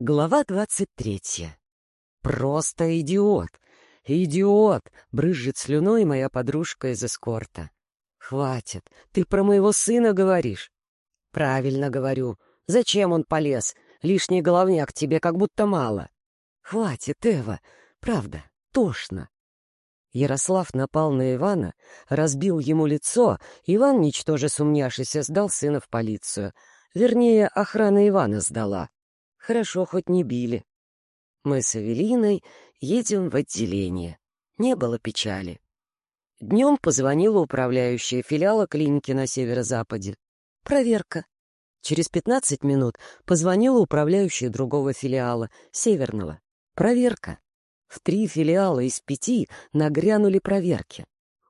Глава двадцать третья. Просто идиот. Идиот! Брызжет слюной моя подружка из эскорта. Хватит. Ты про моего сына говоришь? Правильно говорю. Зачем он полез? Лишний головняк тебе как будто мало. Хватит, Эва. Правда, тошно. Ярослав напал на Ивана, разбил ему лицо. Иван, ничтоже сумняшися, сдал сына в полицию. Вернее, охрана Ивана сдала. Хорошо, хоть не били. Мы с Эвелиной едем в отделение. Не было печали. Днем позвонила управляющая филиала клиники на северо-западе. Проверка. Через 15 минут позвонила управляющая другого филиала, северного. Проверка. В три филиала из пяти нагрянули проверки.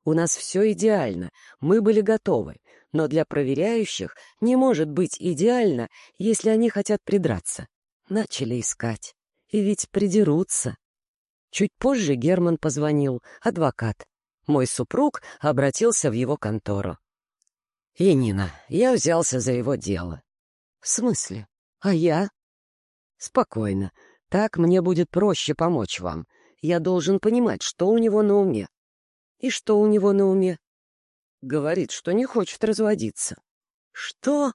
У нас все идеально, мы были готовы, но для проверяющих не может быть идеально, если они хотят придраться. Начали искать. И ведь придерутся. Чуть позже Герман позвонил, адвокат. Мой супруг обратился в его контору. «Енина, я взялся за его дело». «В смысле? А я?» «Спокойно. Так мне будет проще помочь вам. Я должен понимать, что у него на уме». «И что у него на уме?» «Говорит, что не хочет разводиться». «Что?»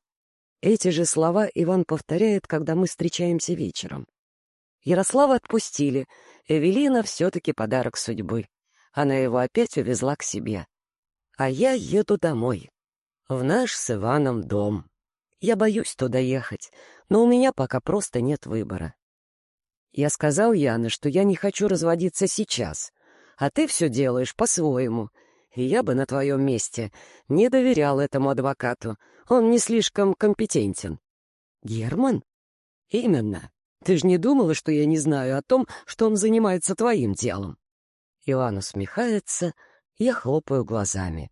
Эти же слова Иван повторяет, когда мы встречаемся вечером. Ярослава отпустили. Эвелина все-таки подарок судьбы. Она его опять увезла к себе. А я еду домой. В наш с Иваном дом. Я боюсь туда ехать, но у меня пока просто нет выбора. Я сказал Яне, что я не хочу разводиться сейчас, а ты все делаешь по-своему — я бы на твоем месте не доверял этому адвокату. Он не слишком компетентен. Герман? Именно. Ты же не думала, что я не знаю о том, что он занимается твоим делом? Иван усмехается, я хлопаю глазами.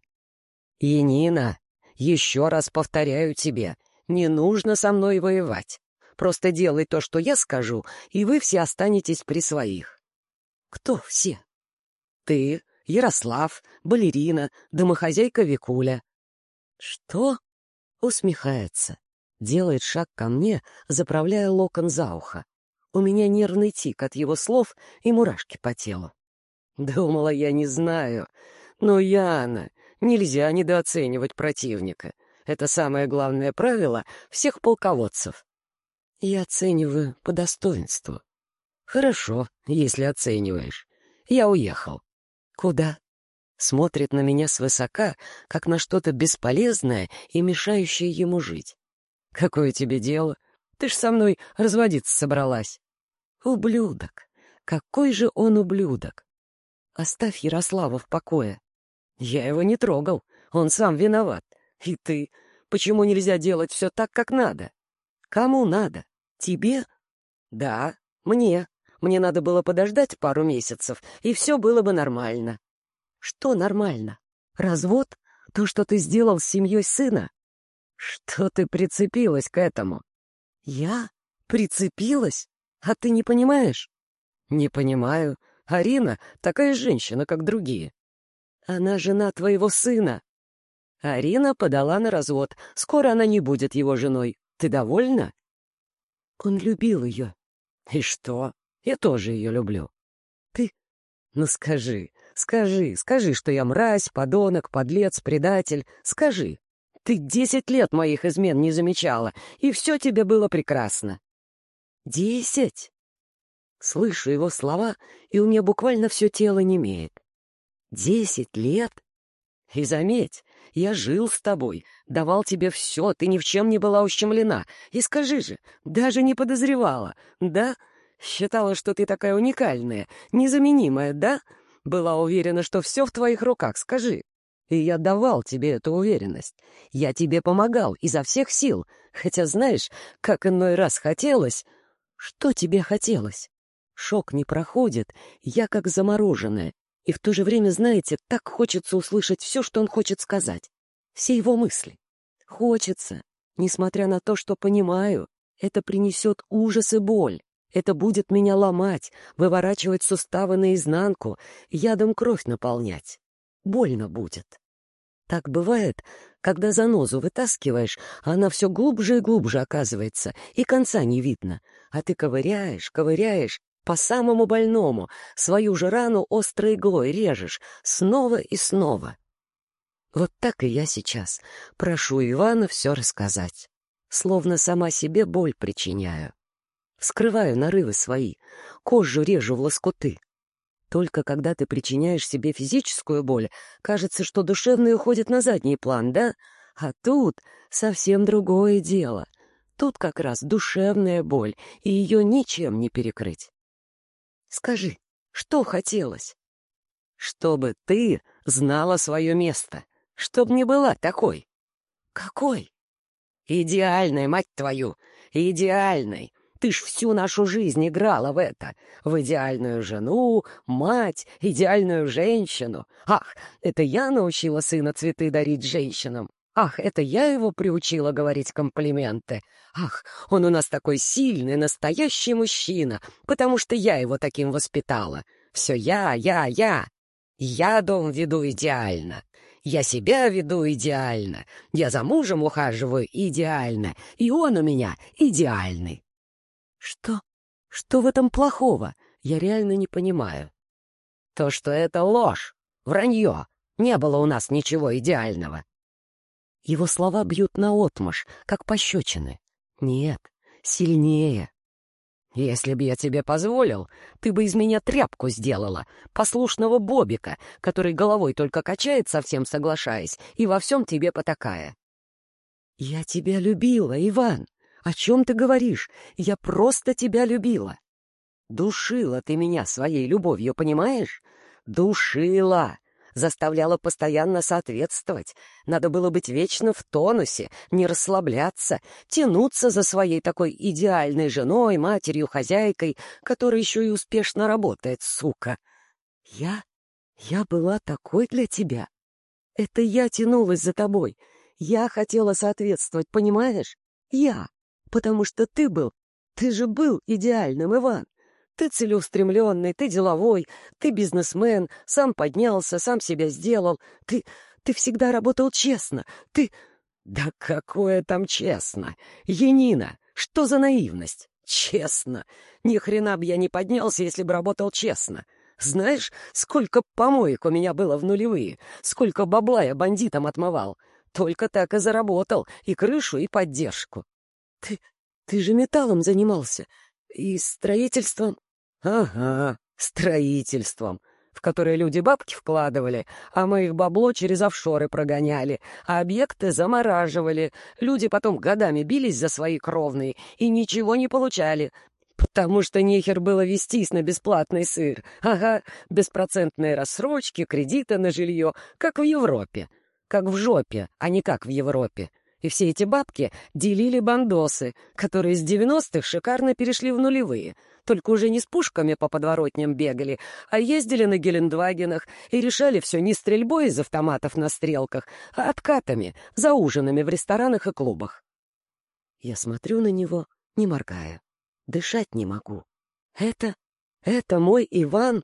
Енина, еще раз повторяю тебе, не нужно со мной воевать. Просто делай то, что я скажу, и вы все останетесь при своих. Кто все? Ты, Ярослав, балерина, домохозяйка Викуля. Что? Усмехается. Делает шаг ко мне, заправляя локон за ухо. У меня нервный тик от его слов и мурашки по телу. Думала, я не знаю. Но, Яна, нельзя недооценивать противника. Это самое главное правило всех полководцев. Я оцениваю по достоинству. Хорошо, если оцениваешь. Я уехал. «Куда?» Смотрит на меня свысока, как на что-то бесполезное и мешающее ему жить. «Какое тебе дело? Ты ж со мной разводиться собралась». «Ублюдок! Какой же он ублюдок! Оставь Ярослава в покое. Я его не трогал, он сам виноват. И ты? Почему нельзя делать все так, как надо? Кому надо? Тебе? Да, мне. Мне надо было подождать пару месяцев, и все было бы нормально. Что нормально? Развод? То, что ты сделал с семьей сына? Что ты прицепилась к этому? Я? Прицепилась? А ты не понимаешь? Не понимаю. Арина такая женщина, как другие. Она жена твоего сына. Арина подала на развод. Скоро она не будет его женой. Ты довольна? Он любил ее. И что? Я тоже ее люблю. Ты... Ну скажи, скажи, скажи, что я мразь, подонок, подлец, предатель. Скажи. Ты десять лет моих измен не замечала, и все тебе было прекрасно. Десять? Слышу его слова, и у меня буквально все тело немеет. Десять лет? И заметь, я жил с тобой, давал тебе все, ты ни в чем не была ущемлена. И скажи же, даже не подозревала, да? Считала, что ты такая уникальная, незаменимая, да? Была уверена, что все в твоих руках, скажи. И я давал тебе эту уверенность. Я тебе помогал изо всех сил, хотя знаешь, как иной раз хотелось... Что тебе хотелось? Шок не проходит, я как замороженная. И в то же время, знаете, так хочется услышать все, что он хочет сказать. Все его мысли. Хочется, несмотря на то, что понимаю, это принесет ужас и боль. Это будет меня ломать, выворачивать суставы наизнанку, ядом кровь наполнять. Больно будет. Так бывает, когда занозу вытаскиваешь, а она все глубже и глубже оказывается, и конца не видно. А ты ковыряешь, ковыряешь, по самому больному, свою же рану острой иглой режешь, снова и снова. Вот так и я сейчас прошу Ивана все рассказать, словно сама себе боль причиняю. Вскрываю нарывы свои, кожу режу в лоскуты. Только когда ты причиняешь себе физическую боль, кажется, что душевный уходит на задний план, да? А тут совсем другое дело. Тут как раз душевная боль, и ее ничем не перекрыть. Скажи, что хотелось? Чтобы ты знала свое место, чтоб не была такой. Какой? Идеальной, мать твою, идеальной. Ты ж всю нашу жизнь играла в это. В идеальную жену, мать, идеальную женщину. Ах, это я научила сына цветы дарить женщинам. Ах, это я его приучила говорить комплименты. Ах, он у нас такой сильный, настоящий мужчина, потому что я его таким воспитала. Все я, я, я. Я дом веду идеально. Я себя веду идеально. Я за мужем ухаживаю идеально. И он у меня идеальный. Что? Что в этом плохого? Я реально не понимаю. То, что это ложь, вранье. Не было у нас ничего идеального. Его слова бьют наотмашь, как пощечины. Нет, сильнее. Если бы я тебе позволил, ты бы из меня тряпку сделала, послушного бобика, который головой только качает, совсем соглашаясь, и во всем тебе потакая. Я тебя любила, Иван. «О чем ты говоришь? Я просто тебя любила!» «Душила ты меня своей любовью, понимаешь? Душила!» Заставляла постоянно соответствовать. Надо было быть вечно в тонусе, не расслабляться, тянуться за своей такой идеальной женой, матерью, хозяйкой, которая еще и успешно работает, сука. Я? Я была такой для тебя. Это я тянулась за тобой. Я хотела соответствовать, понимаешь? Я потому что ты был, ты же был идеальным, Иван. Ты целеустремленный, ты деловой, ты бизнесмен, сам поднялся, сам себя сделал. Ты, ты всегда работал честно. Ты... Да какое там честно? Янина, что за наивность? Честно. Ни хрена бы я не поднялся, если бы работал честно. Знаешь, сколько помоек у меня было в нулевые, сколько бабла я бандитам отмывал. Только так и заработал и крышу, и поддержку. Ты... ты же металлом занимался. И строительством. Ага, строительством, в которое люди бабки вкладывали, а мы их бабло через офшоры прогоняли, а объекты замораживали. Люди потом годами бились за свои кровные и ничего не получали, потому что нехер было вестись на бесплатный сыр. Ага, беспроцентные рассрочки, кредиты на жилье, как в Европе. Как в жопе, а не как в Европе. И все эти бабки делили бандосы, которые с девяностых шикарно перешли в нулевые, только уже не с пушками по подворотням бегали, а ездили на Гелендвагенах и решали все не стрельбой из автоматов на стрелках, а откатами, за ужинами в ресторанах и клубах. Я смотрю на него, не моргая. Дышать не могу. Это... это мой Иван?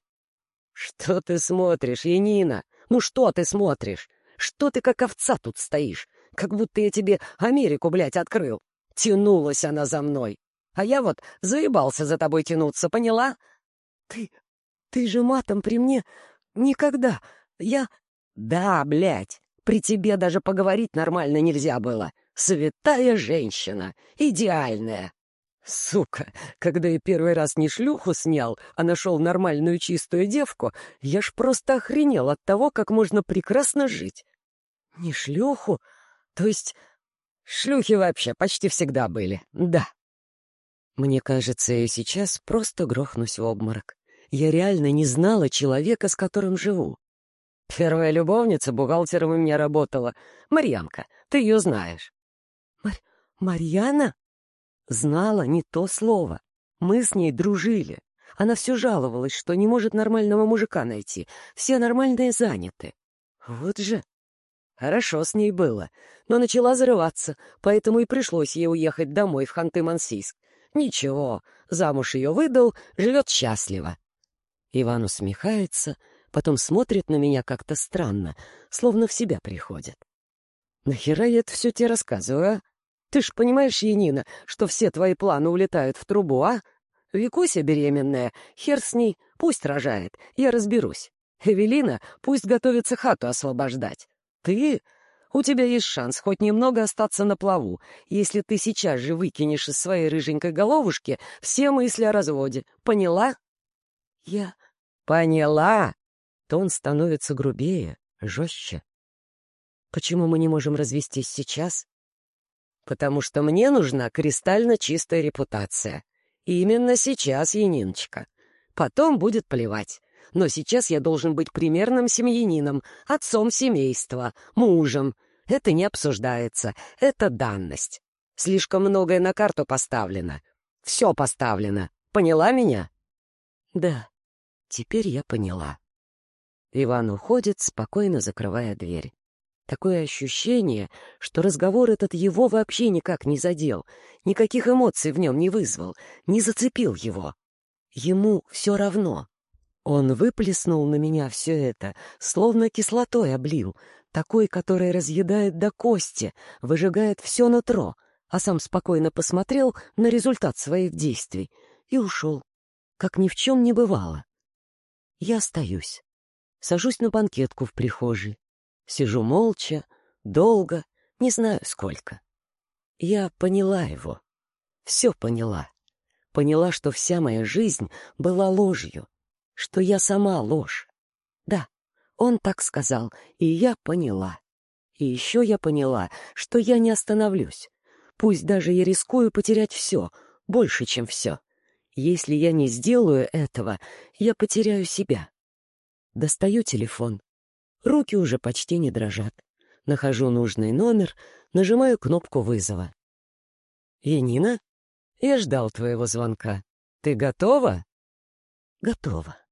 Что ты смотришь, Янина? Ну что ты смотришь? Что ты как овца тут стоишь? Как будто я тебе Америку, блядь, открыл. Тянулась она за мной. А я вот заебался за тобой тянуться, поняла? Ты... ты же матом при мне никогда. Я... Да, блядь, при тебе даже поговорить нормально нельзя было. Святая женщина, идеальная. Сука, когда я первый раз не шлюху снял, а нашел нормальную чистую девку, я ж просто охренел от того, как можно прекрасно жить. Не шлюху, то есть шлюхи вообще почти всегда были, да. Мне кажется, я сейчас просто грохнусь в обморок. Я реально не знала человека, с которым живу. Первая любовница бухгалтером у меня работала. Марьянка, ты ее знаешь. Мар... Марьяна? Знала не то слово. Мы с ней дружили. Она все жаловалась, что не может нормального мужика найти. Все нормальные заняты. Вот же Хорошо с ней было, но начала зарываться, поэтому и пришлось ей уехать домой в Ханты-Мансийск. Ничего, замуж ее выдал, живет счастливо. Иван усмехается, Потом смотрит на меня как-то странно, словно в себя приходит. «Нахера я это все тебе рассказываю, а? Ты ж понимаешь, Янина, что все твои планы улетают в трубу, а? Викуся беременная, хер с ней, пусть рожает, я разберусь. Эвелина пусть готовится хату освобождать. Ты... У тебя есть шанс хоть немного остаться на плаву, если ты сейчас же выкинешь из своей рыженькой головушки все мысли о разводе. Поняла? Я поняла. Тон становится грубее, жестче. Почему мы не можем развестись сейчас? Потому что мне нужна кристально чистая репутация. Именно сейчас, Яниночка. Потом будет плевать. Но сейчас я должен быть примерным семьянином, отцом семейства, мужем. Это не обсуждается, это данность. Слишком многое на карту поставлено. Все поставлено. Поняла меня? Да, теперь я поняла. Иван уходит, спокойно закрывая дверь. Такое ощущение, что разговор этот его вообще никак не задел, никаких эмоций в нем не вызвал, не зацепил его. Ему все равно. Он выплеснул на меня все это, словно кислотой облил, такой, который разъедает до кости, выжигает все нутро, а сам спокойно посмотрел на результат своих действий и ушел, как ни в чем не бывало. Я остаюсь, сажусь на банкетку в прихожей, сижу молча, долго, не знаю сколько. Я поняла его, все поняла. Поняла, что вся моя жизнь была ложью, что я сама ложь. Да, он так сказал, и я поняла. И еще я поняла, что я не остановлюсь. Пусть даже я рискую потерять все, больше, чем все. Если я не сделаю этого, я потеряю себя. Достаю телефон. Руки уже почти не дрожат. Нахожу нужный номер, нажимаю кнопку вызова. «Янина, я ждал твоего звонка. Ты готова?» «Готова».